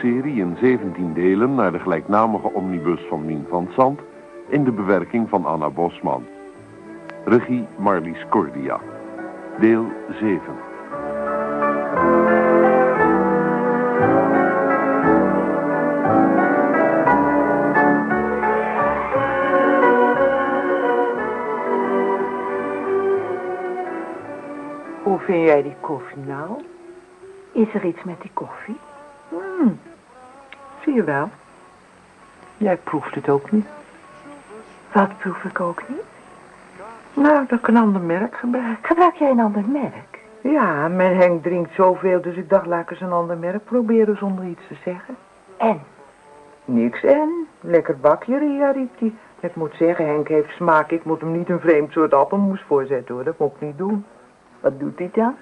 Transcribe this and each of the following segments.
hoorspelserie in 17 delen naar de gelijknamige omnibus van Mien van Zand in de bewerking van Anna Bosman. Regie Marlies Cordia. Deel 7. Hoe vind jij die koffie nou? Is er iets met die koffie? Hmm. Zie je wel. Jij proeft het ook niet. Wat proef ik ook niet? Nou, dat ik een ander merk gebruik. Gebruik jij een ander merk? Ja, mijn Henk drinkt zoveel, dus ik dacht, laat ik eens een ander merk proberen zonder iets te zeggen. En? Niks en. Lekker bakje, Ria, riep hij. Ik moet zeggen, Henk heeft smaak. Ik moet hem niet een vreemd soort appelmoes voorzetten, hoor. Dat moet ik niet doen. Wat doet hij dan?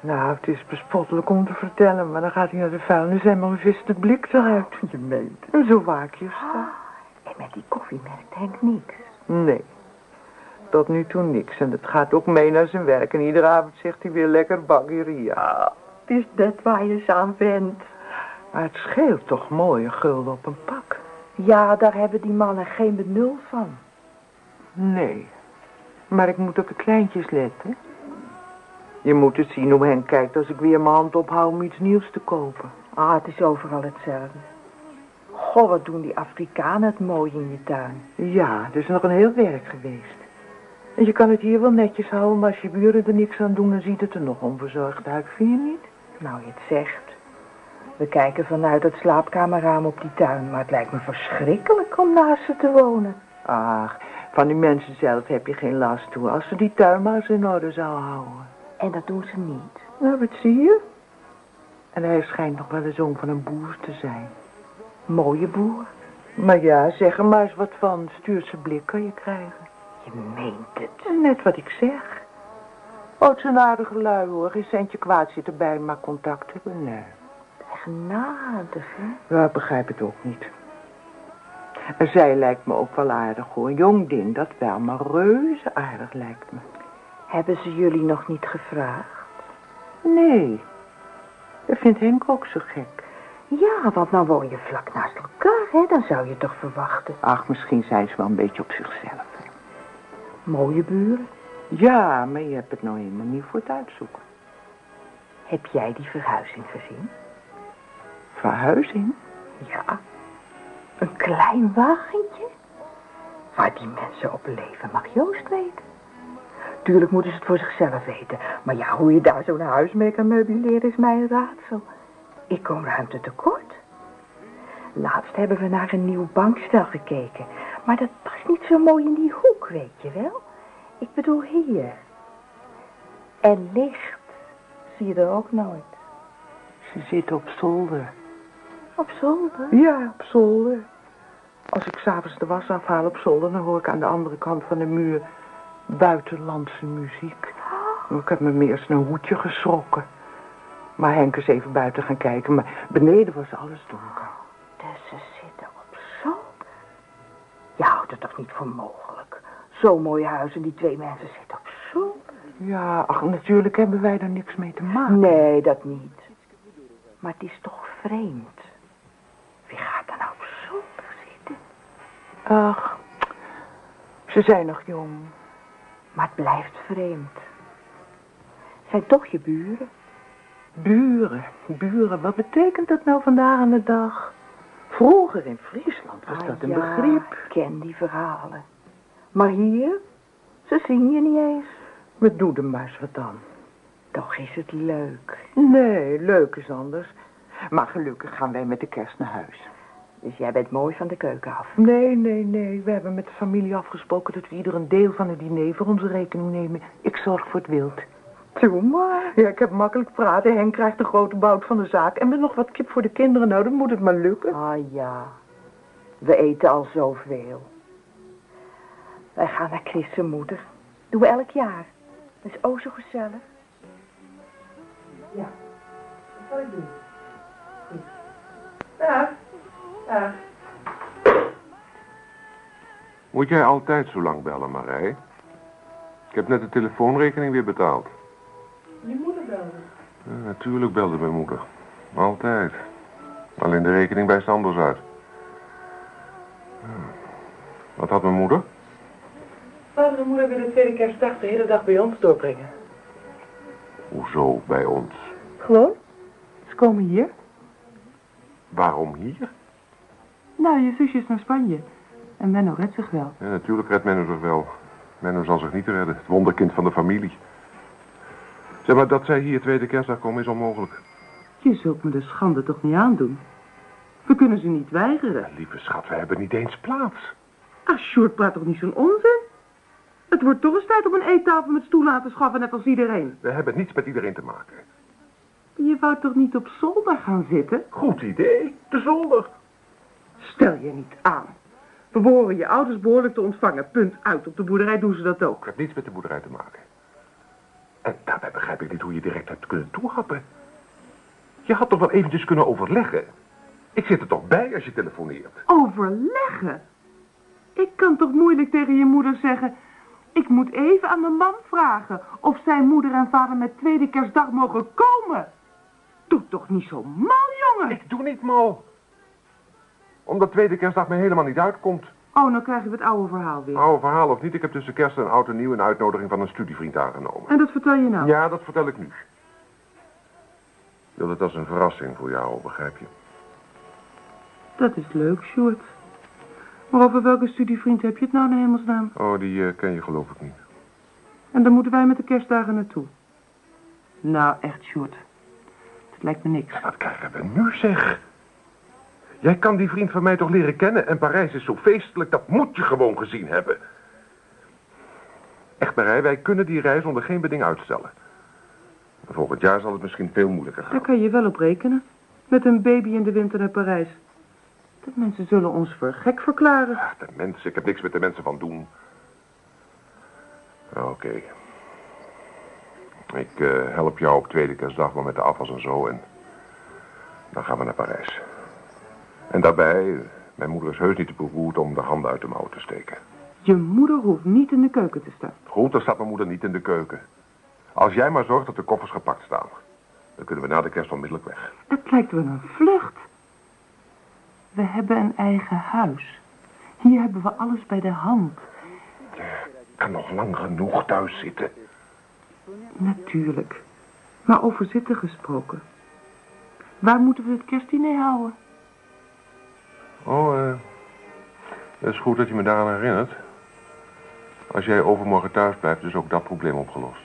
Nou, het is bespottelijk om te vertellen, maar dan gaat hij naar de vuilnis en maar vist het blik eruit. Je meent het. En zo waakjes staan. En met die koffie merkt Henk niks. Nee, tot nu toe niks. En het gaat ook mee naar zijn werk. En iedere avond zegt hij weer lekker bakkie, Ria. Het is net waar je ze aan bent. Maar het scheelt toch mooie gulden op een pak. Ja, daar hebben die mannen geen benul van. Nee, maar ik moet op de kleintjes letten. Je moet het zien hoe Henk kijkt als ik weer mijn hand ophoud om iets nieuws te kopen. Ah, het is overal hetzelfde. Goh, wat doen die Afrikanen het mooi in je tuin. Ja, het is nog een heel werk geweest. En je kan het hier wel netjes houden, maar als je buren er niks aan doen, dan ziet het er nog onverzorgd uit, vind je niet? Nou, je het zegt. We kijken vanuit het slaapkamerraam op die tuin, maar het lijkt me verschrikkelijk om naast ze te wonen. Ach, van die mensen zelf heb je geen last toe, als ze die tuin maar eens in orde zou houden. En dat doen ze niet. Nou, wat zie je? En hij schijnt nog wel de zoon van een boer te zijn. Mooie boer. Maar ja, zeg er maar eens wat van. Stuurse blik kan je krijgen. Je meent het. Net wat ik zeg. Oh, het is een aardige lui hoor. Geen centje kwaad zit erbij, maar contact hebben, nee. Genadig, hè? Ja, ik begrijp het ook niet. En zij lijkt me ook wel aardig hoor. Een jong ding, dat wel, maar reuze aardig lijkt me. Hebben ze jullie nog niet gevraagd? Nee, dat vindt Henk ook zo gek. Ja, want nou woon je vlak naast elkaar, hè? Dan zou je toch verwachten. Ach, misschien zijn ze wel een beetje op zichzelf. hè. Mooie buren. Ja, maar je hebt het nou helemaal niet voor het uitzoeken. Heb jij die verhuizing gezien? Verhuizing? Ja. Een klein wagentje? Waar die mensen op leven, mag Joost weten. Tuurlijk moeten ze het voor zichzelf weten. Maar ja, hoe je daar zo'n huis mee kan meubileren is mij een raadsel. Ik kom ruimte tekort. Laatst hebben we naar een nieuw bankstel gekeken. Maar dat past niet zo mooi in die hoek, weet je wel. Ik bedoel hier. En licht zie je er ook nooit. Ze zit op zolder. Op zolder? Ja, op zolder. Als ik s'avonds de was afhaal op zolder, dan hoor ik aan de andere kant van de muur buitenlandse muziek. Ik heb me meer eens een hoedje geschrokken. Maar Henk is even buiten gaan kijken, maar beneden was alles donker. Dus ze zitten op zolder. Je houdt het toch niet voor mogelijk? Zo'n mooi huis en die twee mensen zitten op zolder. Ja, ach, natuurlijk hebben wij er niks mee te maken. Nee, dat niet. Maar het is toch vreemd. Wie gaat er nou op zolder zitten? Ach, ze zijn nog jong. Maar het blijft vreemd. Zijn toch je buren? Buren, buren, wat betekent dat nou vandaag aan de dag? Vroeger in Friesland was Ah, dat een ja, begrip. ik ken die verhalen. Maar hier, ze zien je niet eens. We doen er maar eens wat dan. Toch is het leuk. Nee, leuk is anders. Maar gelukkig gaan wij met de kerst naar huis. Dus jij bent mooi van de keuken af. Nee, nee, nee. We hebben met de familie afgesproken dat we ieder een deel van het diner voor onze rekening nemen. Ik zorg voor het wild. Doe maar. Ja, ik heb makkelijk praten. Henk krijgt de grote bout van de zaak. En met nog wat kip voor de kinderen. Nou, dan moet het maar lukken. Ah ja, we eten al zoveel. Wij gaan naar Chris' zijn moeder. Doen we elk jaar. Dat is oh zo gezellig. Ja, dat zal ik doen. Ja, ja. Moet jij altijd zo lang bellen, Marij? Ik heb net de telefoonrekening weer betaald. Je moeder belde. Ja, natuurlijk belde mijn moeder. Altijd. Alleen de rekening wijst anders uit. Ja. Wat had mijn moeder? Vader en moeder willen de tweede kerstdag de hele dag bij ons doorbrengen. Hoezo bij ons? Gewoon? Ze komen hier. Waarom hier? Nou, je zusje is naar Spanje. En Menno redt zich wel. Ja, natuurlijk redt Menno zich wel. Menno zal zich niet redden. Het wonderkind van de familie. Zeg maar, dat zij hier tweede kerstdag komen is onmogelijk. Je zult me de schande toch niet aandoen? We kunnen ze niet weigeren. Lieve schat, we hebben niet eens plaats. Ah, Sjoerd praat toch niet zo'n onzin? Het wordt toch eens tijd om een eettafel met stoel aan te schaffen, net als iedereen. We hebben niets met iedereen te maken. Je wou toch niet op zolder gaan zitten? Goed idee. De zolder. Stel je niet aan. We behoren je ouders behoorlijk te ontvangen. Punt uit. Op de boerderij doen ze dat ook. Ik heb niets met de boerderij te maken. En daarbij begrijp ik niet hoe je direct hebt kunnen toehappen. Je had toch wel eventjes kunnen overleggen? Ik zit er toch bij als je telefoneert? Overleggen? Ik kan toch moeilijk tegen je moeder zeggen... Ik moet even aan mijn man vragen of zijn moeder en vader met tweede kerstdag mogen komen. Doe toch niet zo mal, jongen. Ik doe niet mal. Omdat tweede kerstdag me helemaal niet uitkomt. Oh, nou krijgen we het oude verhaal weer. Oude verhaal of niet, ik heb tussen kerst en oud en nieuw een uitnodiging van een studievriend aangenomen. En dat vertel je nou? Ja, dat vertel ik nu. Ik wil het als een verrassing voor jou, begrijp je? Dat is leuk, Sjoerd. Maar over welke studievriend heb je het nou, in hemelsnaam? Oh, die eh, ken je geloof ik niet. En dan moeten wij met de kerstdagen naartoe. Nou, echt, Sjoerd. Het lijkt me niks. Wat krijgen we nu, zeg? Jij kan die vriend van mij toch leren kennen en Parijs is zo feestelijk, dat moet je gewoon gezien hebben. Echt, Marij, wij kunnen die reis onder geen beding uitstellen. Volgend jaar zal het misschien veel moeilijker gaan. Daar kan je wel op rekenen. Met een baby in de winter naar Parijs. De mensen zullen ons voor gek verklaren. Ach, de mensen, ik heb niks met de mensen van doen. Oké. Ik eh, help jou op tweede kerstdag maar met de afwas en zo en dan gaan we naar Parijs. En daarbij, mijn moeder is heus niet te beroerd om de handen uit de mouw te steken. Je moeder hoeft niet in de keuken te staan. Goed, dan staat mijn moeder niet in de keuken. Als jij maar zorgt dat de koffers gepakt staan, dan kunnen we na de kerst onmiddellijk weg. Het lijkt wel een vlucht. We hebben een eigen huis. Hier hebben we alles bij de hand. Ik kan nog lang genoeg thuis zitten. Natuurlijk. Maar over zitten gesproken. Waar moeten we het kerstdiner houden? Oh, eh... Het is goed dat je me daaraan herinnert. Als jij overmorgen thuis blijft, is ook dat probleem opgelost.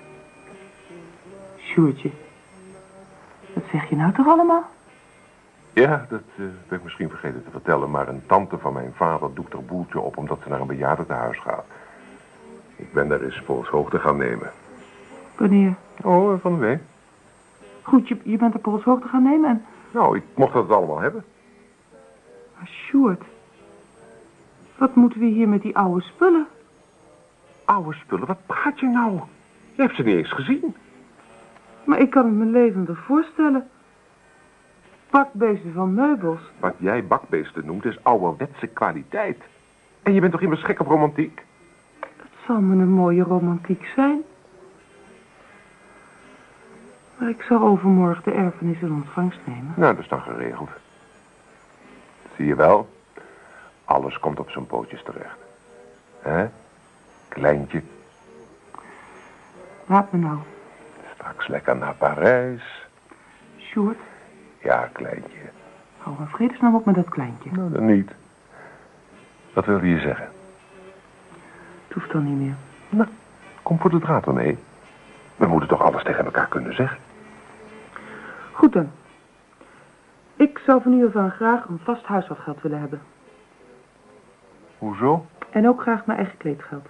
Sjoerdje. Wat zeg je nou toch allemaal? Ja, dat eh, ben ik misschien vergeten te vertellen, maar een tante van mijn vader doet er boeltje op omdat ze naar een bejaardentehuis gaat. Ik ben daar eens polshoogte gaan nemen. Wanneer? Oh, van de week. Goed, je, je bent de polshoogte gaan nemen en... Nou, ik mocht dat allemaal hebben. Maar Sjoerd, wat moeten we hier met die oude spullen? Oude spullen, wat praat je nou? Je hebt ze niet eens gezien. Maar ik kan het me levendig voorstellen. Bakbeesten van meubels. Wat jij bakbeesten noemt is ouderwetse kwaliteit. En je bent toch immers gek op romantiek? Het zal me een mooie romantiek zijn. Maar ik zal overmorgen de erfenis in ontvangst nemen. Nou, dat is dan geregeld. Zie je wel? Alles komt op zijn pootjes terecht. Hè? Kleintje, Laat me nou. straks lekker naar Parijs. Sjoerd, Ja, kleintje. hou in vredesnaam op met dat kleintje. Nou, dan niet. Wat wilde je zeggen? Het hoeft dan niet meer. Nou, kom voor de draad dan, nee. We moeten toch alles tegen elkaar kunnen zeggen? Goed dan. Ik zou van u af aan graag een vast huishoudgeld willen hebben. Hoezo? En ook graag mijn eigen kleedgeld.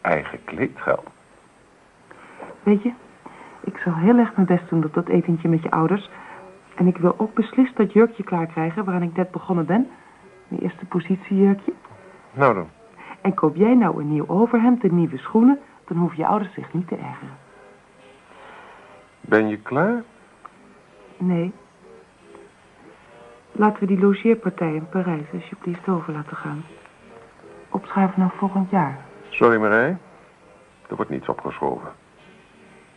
Eigen kleedgeld. Weet je, ik zal heel erg mijn best doen op dat etentje met je ouders. En ik wil ook beslist dat jurkje klaar krijgen waaraan ik net begonnen ben. Mijn eerste positiejurkje. Nou dan. En koop jij nou een nieuw overhemd en nieuwe schoenen, dan hoeven je ouders zich niet te ergeren. Ben je klaar? Nee. Laten we die logeerpartij in Parijs alsjeblieft over laten gaan. Opschuiven naar volgend jaar. Sorry, Marij. Er wordt niets opgeschoven.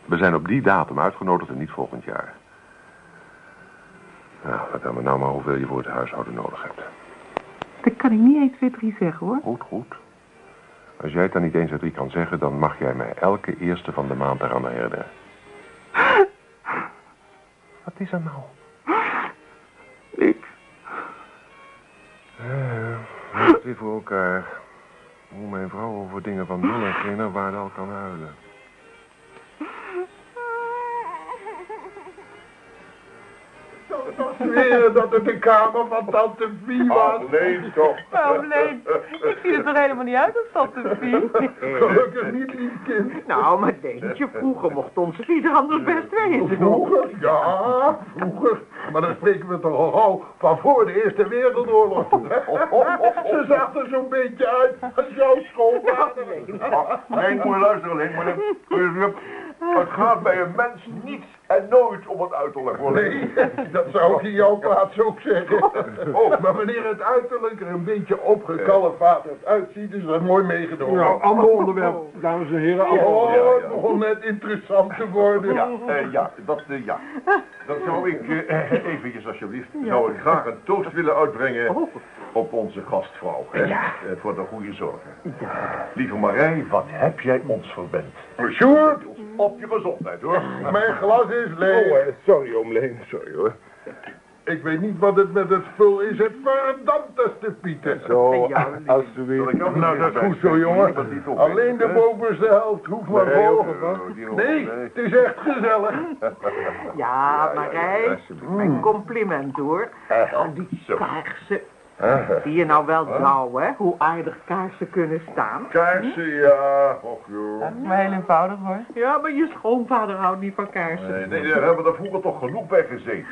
We zijn op die datum uitgenodigd en niet volgend jaar. Nou, vertel me nou maar hoeveel je voor het huishouden nodig hebt. Dat kan ik niet 1, 2, 3 zeggen hoor. Goed, goed. Als jij het dan niet eens uit drie kan zeggen, dan mag jij mij elke eerste van de maand eraan herinneren. Wat is er nou? Het weer voor elkaar. Hoe mijn vrouw over dingen van nul en geen waarde al kan huilen. Zweren dat het de kamer van tante Vie was. nee, toch. Oh, nee. Ik zie er toch helemaal niet uit als tante Vie. Gelukkig niet, lief kind. Nou, maar Deentje, vroeger mocht onze Fieder anders best weten. Vroeger? Ja, vroeger. Maar dan spreken we toch al gauw van voor de Eerste Wereldoorlog. Ze zag er zo'n beetje uit als jouw schoonvader. Nee, moet je luisteren, Leen. Het gaat bij een mens niets en nooit om het uiterlijk worden. Nee, dat zou ik in jouw plaats ook zeggen. Oh, maar wanneer het uiterlijk er een beetje opgekalefaterd uitziet, is dat mooi meegenomen. Nou, ander onderwerp, dames en heren. Oh, het begon net interessant te worden. Ja, eh, ja, dat, eh, ja. Dat zou ik, eh, eh, eventjes alsjeblieft, zou ik graag een toast willen uitbrengen op onze gastvrouw. Hè? Eh, voor de goede zorgen. Lieve Marij, wat heb jij ons verwend? Sjoerd, Op je gezondheid, hoor. mijn glas is leeg. Oh, eh, sorry oom Leen, sorry hoor. Ik weet niet wat het met het spul is. Het verdampteste Pieter. Zo, Zal alsjeblieft. ik nou Nou, dat is goed zo, jongen. Alleen de bovenste helft hoeft maar Nee, vol. hoor. Nee, het is echt gezellig. Ja, Marij, mijn compliment hoor. Al die kaarsen. Zie je nou wel gauw, hè? Hoe aardig kaarsen kunnen staan. Kaarsen, ja. Och, joh. Dat is maar heel eenvoudig hoor. Ja, maar je schoonvader houdt niet van kaarsen. Nee, nee, daar hebben we er vroeger toch genoeg bij gezeten.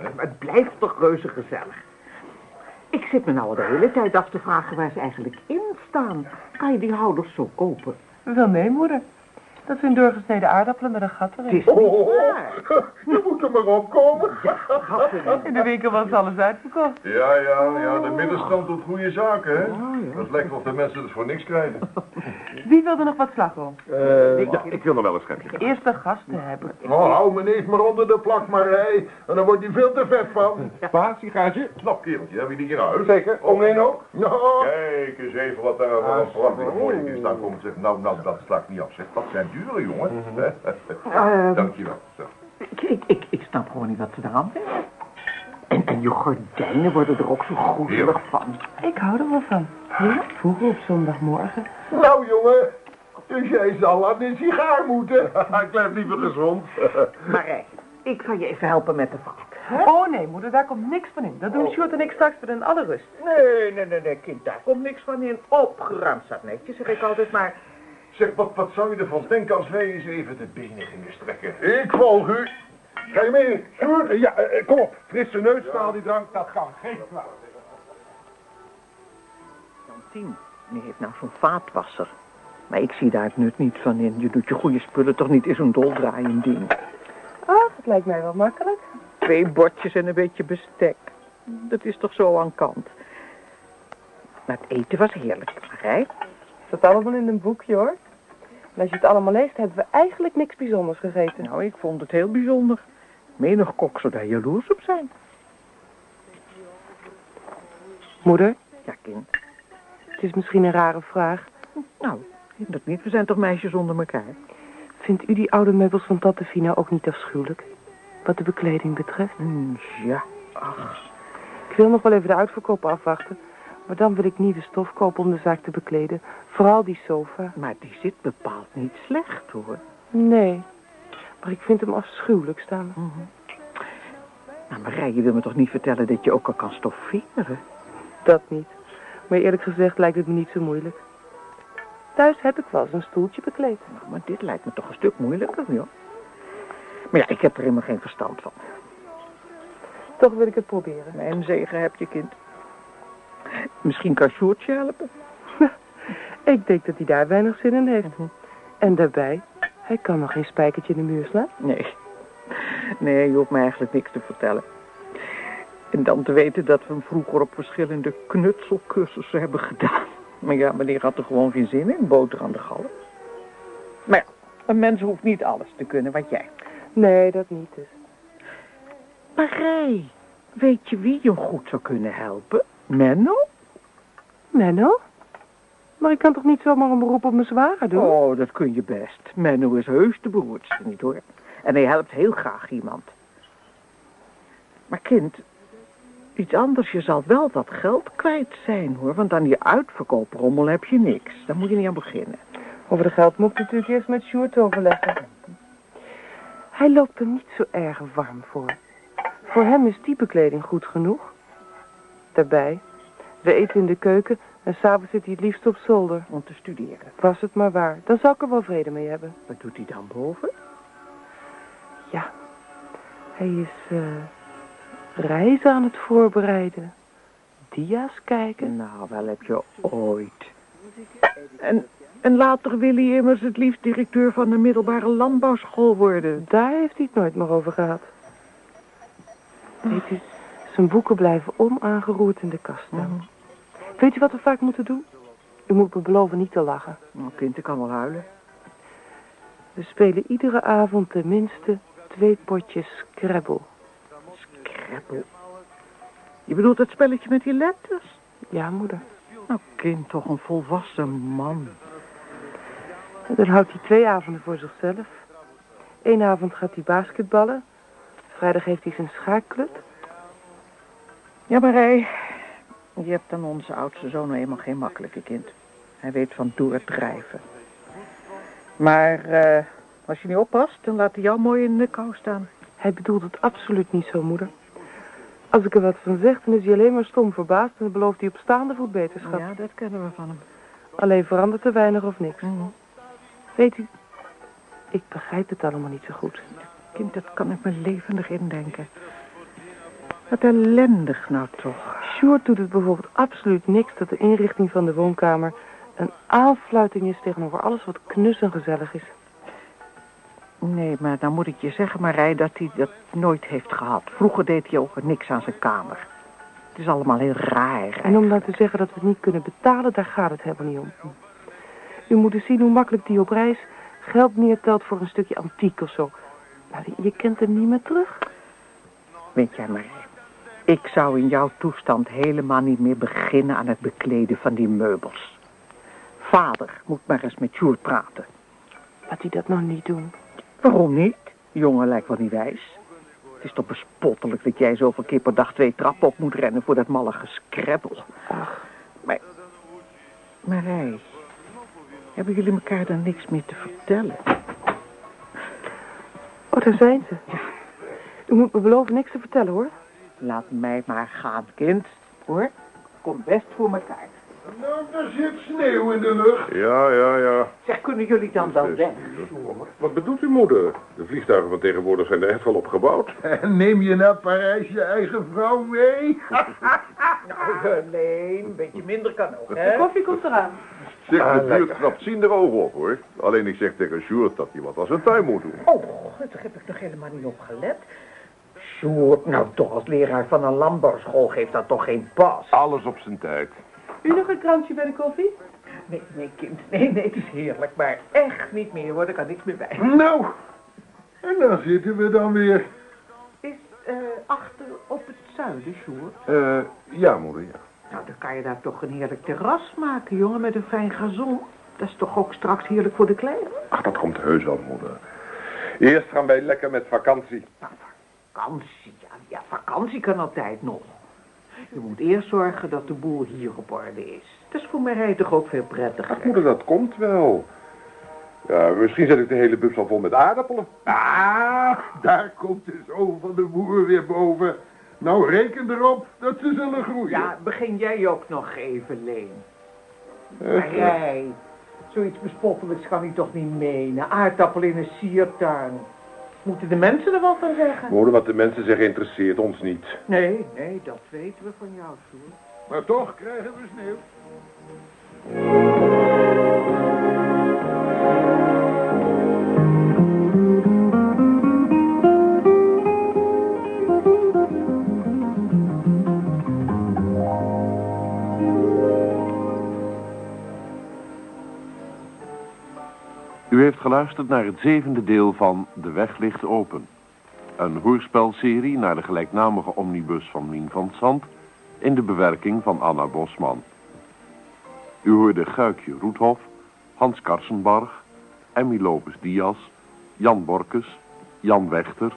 Maar het blijft toch reuze gezellig. Ik zit me nou al de hele tijd af te vragen waar ze eigenlijk in staan. Kan je die houders zo kopen? Wel nee, moeder. Dat zijn doorgesneden aardappelen met een gat Het erin. is niet Oh, waar. je moet er maar opkomen. In de winkel was alles uitverkocht. Ja, ja, ja, de middenstand doet goede zaken, hè? Oh, ja. Dat lijkt wel of de mensen het voor niks krijgen. Wie wilde nog wat slagroom? ja, ik wil nog wel een schepje. De eerste gasten hebben. Oh, hou me eens maar onder de plak, Marij. En dan wordt hij veel te vet van. Pa, sigaartje? Knap kereltje, heb je die in huis? Zeker, oom Leen ook? Nou, Kijk eens even wat daar een prachtig mooie in staan komt. Zeg, nou, nou, dat sla ik niet af, zeg. Dat zijn dure, jongen. Eh, Dankjewel. Zo. ik, ik, ik, ik snap gewoon niet wat ze eraan vinden. En, en je gordijnen worden er ook zo groezelig van. Ik hou er wel van. Ja, vroeger op zondagmorgen. nou jongen. Dus jij zal aan een sigaar moeten. Ik blijf liever gezond. Marij, ik zal je even helpen met de valk. Oh nee, moeder, daar komt niks van in. Dat doen Sjoerd en ik straks weer in alle rust. Nee, nee, nee, nee, kind, daar komt niks van in. Opgeruimd staat netjes, zeg ik altijd maar. Zeg, wat, wat zou je ervan denken als wij eens even de benen gingen strekken? Ik volg u. Ga je mee? Sjoerd, ja, eh, kom op. Frisse neus, haal die drank, dat kan. Geen kwaad. Jantien, die heeft nou zo'n vaatwasser. Maar ik zie daar het nut niet van in. Je doet je goede spullen toch niet in zo'n doldraaiend ding. Ah, dat lijkt mij wel makkelijk. Twee bordjes en een beetje bestek. Dat is toch zo aan kant. Maar het eten was heerlijk, Marij. Dat allemaal in een boekje hoor. En als je het allemaal leest, hebben we eigenlijk niks bijzonders gegeten. Nou, ik vond het heel bijzonder. Menig kok zou daar jaloers op zijn. Moeder, Ja, kind. het is misschien een rare vraag. Nou, dat niet. We zijn toch meisjes onder elkaar. Vindt u die oude meubels van Tante Fina ook niet afschuwelijk? Wat de bekleding betreft. Hmm, ja, ach. Ik wil nog wel even de uitverkoop afwachten. Maar dan wil ik nieuwe stof kopen om de zaak te bekleden. Vooral die sofa. Maar die zit bepaald niet slecht, hoor. Nee, maar ik vind hem afschuwelijk staan. Nou, Marij, je wil me toch niet vertellen dat je ook al kan stofferen? Dat niet. Maar eerlijk gezegd lijkt het me niet zo moeilijk. Thuis heb ik wel eens een stoeltje bekleed. Nou, maar dit lijkt me toch een stuk moeilijker, joh. Maar ja, ik heb er helemaal geen verstand van. Toch wil ik het proberen. Mijn zegen heb je, kind. Misschien kan Sjoerdje helpen. Ik denk dat hij daar weinig zin in heeft. En daarbij, hij kan nog geen spijkertje in de muur slaan. Nee. Nee, je hoeft me eigenlijk niks te vertellen. En dan te weten dat we hem vroeger op verschillende knutselcursussen hebben gedaan. Maar ja, meneer had er gewoon geen zin in, boter aan de gallen. Maar ja, Een mens hoeft niet alles te kunnen wat jij. Nee, dat niet dus. Marij, weet je wie je goed zou kunnen helpen? Menno? Menno? Maar ik kan toch niet zomaar een beroep op mijn zware doen? Oh, dat kun je best. Menno is heus de beroerdste niet hoor. En hij helpt heel graag iemand. Maar kind, iets anders. Je zal wel wat geld kwijt zijn hoor. Want aan die uitverkooprommel heb je niks. Daar moet je niet aan beginnen. Over de geld moet ik natuurlijk eerst met Sjoerd overleggen. Hij loopt er niet zo erg warm voor. Voor hem is typekleding goed genoeg. Daarbij, we eten in de keuken en s'avonds zit hij het liefst op zolder. Om te studeren. Was het maar waar, dan zou ik er wel vrede mee hebben. Wat doet hij dan boven? Ja, hij is eh reizen aan het voorbereiden. Dia's kijken. Nou, wel heb je ooit. En, en later wil hij immers het liefst directeur van de middelbare landbouwschool worden. Daar heeft hij het nooit meer over gehad. Weet u, zijn boeken blijven onaangeroerd in de kast staan. Weet u wat we vaak moeten doen? U moet me beloven niet te lachen. Nou, kind, ik kan wel huilen. We spelen iedere avond tenminste twee potjes Scrabble. Scrabble. Je bedoelt dat spelletje met die letters? Ja, moeder. Nou, kind, toch een volwassen man. En dan houdt hij twee avonden voor zichzelf. Eén avond gaat hij basketballen. Vrijdag heeft hij zijn schaakclub. Ja, Marij, je hebt aan onze oudste zoon nou eenmaal geen makkelijke kind. Hij weet van doordrijven. Maar eh, als je niet oppast, dan laat hij jou mooi in de kou staan. Hij bedoelt het absoluut niet zo, moeder. Als ik er wat van zeg, dan is hij alleen maar stom verbaasd... en dan belooft hij op staande voet beterschap. Ja, dat kennen we van hem. Alleen verandert er weinig of niks. Mhm. Weet u, ik begrijp het allemaal niet zo goed. Kind, dat kan ik me levendig indenken. Wat ellendig nou toch. Sjoerd doet het bijvoorbeeld absoluut niks... dat de inrichting van de woonkamer een aanfluiting is... tegenover alles wat knus en gezellig is. Nee, maar dan moet ik je zeggen, Marij, dat hij dat nooit heeft gehad. Vroeger deed hij ook niks aan zijn kamer. Het is allemaal heel raar. En om dan te zeggen dat we het niet kunnen betalen, daar gaat het helemaal niet om. U moet eens zien hoe makkelijk die op reis geld neertelt voor een stukje antiek of zo. Nou, je kent hem niet meer terug. Weet jij, Marij, ik zou in jouw toestand helemaal niet meer beginnen aan het bekleden van die meubels. Vader moet maar eens met Sjoerd praten. Laat hij dat nou niet doen. Waarom niet? Jongen lijkt wel niet wijs. Het is toch bespottelijk dat jij zoveel keer per dag twee trappen op moet rennen voor dat malle gescrabbel. Ach, Maar, Marij, hebben jullie elkaar dan niks meer te vertellen? oh, daar zijn ze. U moet me beloven niks te vertellen, hoor. Laat mij maar gaan, kind. Hoor, kom best voor elkaar. Nou, er zit sneeuw in de lucht. Ja, ja, ja. Zeg, kunnen jullie dan wel weg? Wat bedoelt uw moeder? De vliegtuigen van tegenwoordig zijn er echt wel op gebouwd. En neem je naar Parijs je eigen vrouw mee? Nou, nee, een beetje minder kan ook, De hè? koffie komt eraan. Zeg, de buurt knapt zien ogen op, hoor. Alleen ik zeg tegen Sjoerd dat hij wat aan zijn tuin moet doen. Oh, daar heb ik nog helemaal niet op gelet. Sjoerd, nou toch als leraar van een landbouwschool geeft dat toch geen pas? Alles op zijn tijd. U nog een krantje bij de koffie? Nee, nee, kind. Nee, nee, het is heerlijk, maar echt niet meer hoor. Er kan niks meer bij. Nou, en dan zitten we dan weer. Is eh, achter op het zuiden, Sjoerd? Eh, ja, moeder, ja. Nou, dan kan je daar toch een heerlijk terras maken, jongen, met een fijn gazon. Dat is toch ook straks heerlijk voor de kleine? Ach, dat komt heus wel, moeder. Eerst gaan wij lekker met vakantie. Nou, vakantie, ja, ja, vakantie kan altijd nog. Je moet eerst zorgen dat de boel hier op orde is. Dat is voor mij toch ook veel prettiger. Ach, moeder, dat komt wel. Ja, misschien zet ik de hele bus al vol met aardappelen. Ah, daar komt de zoon van de boer weer boven. Nou, reken erop dat ze zullen groeien. Ja, begin jij ook nog even, Leen. Eh, Marij, zoiets bespottelijks kan hij toch niet menen. Aardappel in een siertuin. Moeten de mensen er wel van zeggen? Moeder, wat de mensen zeggen interesseert ons niet. Nee, nee, dat weten we van jou, Sjoerd. Maar toch krijgen we sneeuw. Geluisterd naar het zevende deel van De Weg ligt open. Een hoorspelserie naar de gelijknamige omnibus van Mien van Zand... in de bewerking van Anna Bosman. U hoorde Guikje Roethof, Hans Karsenbarg, Emmy Lopes Diaz, Jan Borkes, Jan Wechter,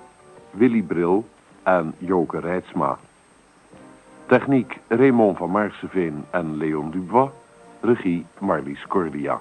Willy Bril en Joke Rijtsma. Techniek Raymond van Maarseveen en Leon Dubois. Regie Marlies Cordia.